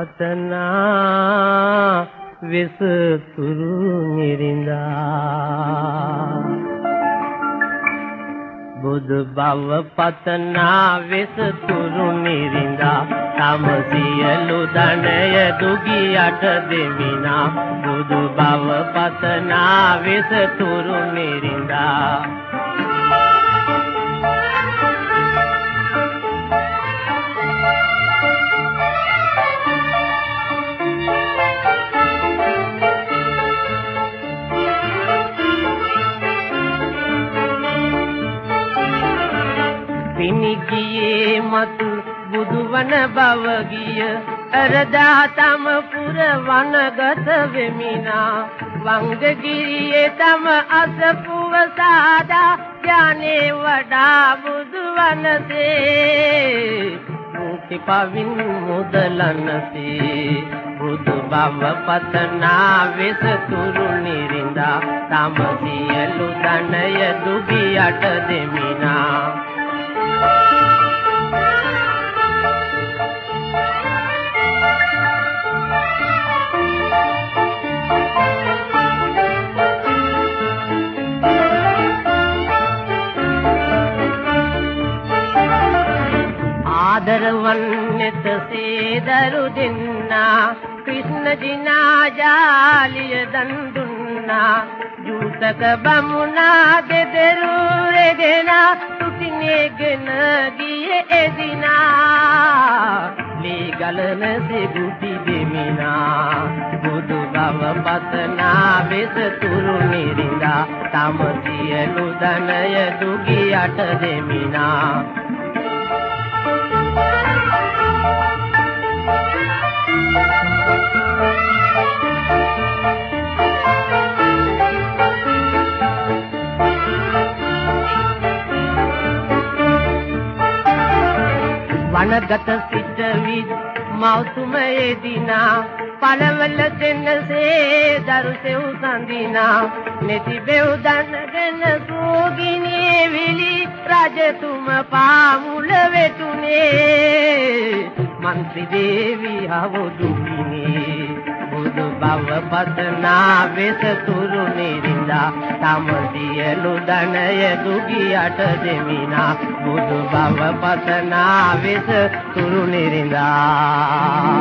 භව පතනා විස තුරු නිරින්දා බුදු බව පතනා වෙස තුරු නිරින්දා තම සියලු ධනය දුගියට දෙමිනා බුදු බව පතනා වෙස තුරු නිරින්දා පිනිගියේ මතු බුදුවන බව ගිය අරදා තම පුර වනගත වෙමිනා. වංගගිරියේ තම අසපුව සාදා ඥානේ වඩා බුදුවනසේ. මුක්ති පවින් මුදලනසේ. බුදු බව පතනා වෙස තුරු නිරින්දා තම සියලු ධනය දුගියට දෙමිනා. ආදරවන්නේත සේදරු දෙන්නා. කෘෂ්ණ ජිනා ජාලිය දන් දුන්නා. ජූතක බමුණා දෙදරු රෙදෙනා තුටිනේගෙන ගිය එදිනා. ලී ගලන සෙබුටි දෙමිනා. බුදු බව පතනා වෙස තුරු නිරින්දා තම සියලු ධනය දුගියට දෙමිනා. වනගත සිට විත් මෞතුම එදිනා පළවල දෙන්නසේ දරුසෙව් සඳිනා. නැති බෙව් දන්නගෙන සෝගිනේ විලි රජතුම පාමුල වෙතුනේ. මන්ත්‍රී දේවි හවුදුකිනේ බුදු බව පතනා වෙස තුරු නිරින්දා තම සියලු ධනය දුගියට දෙමිනා. බුදු බව පතනා වෙස තුරු නිරින්දා